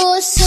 amigos.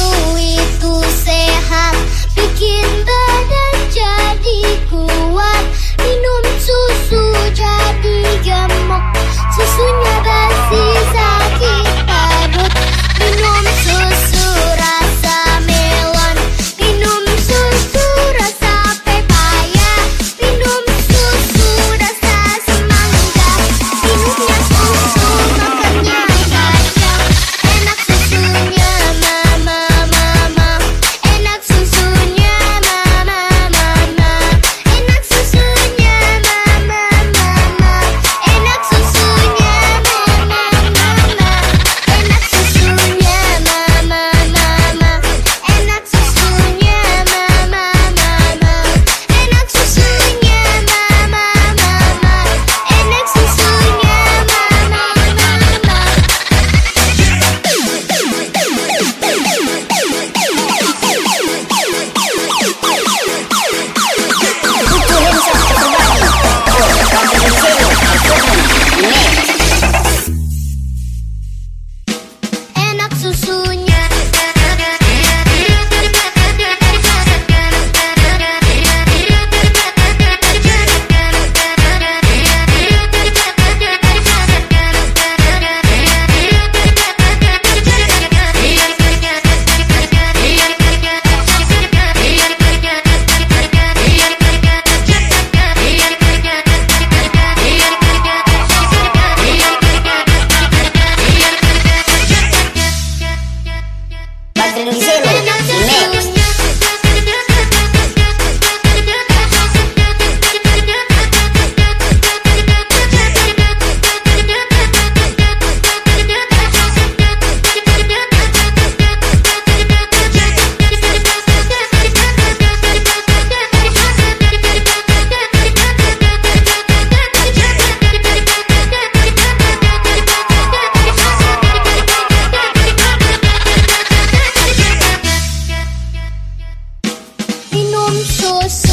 I'm so.